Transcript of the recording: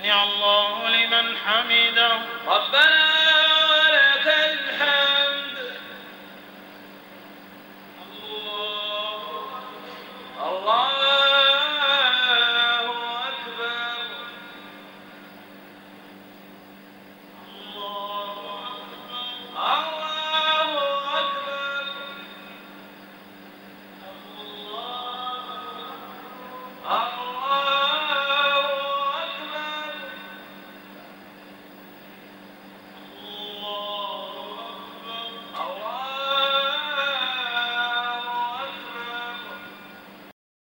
سمع الله لمن حمده. ربنا ولك الحمد. الله الله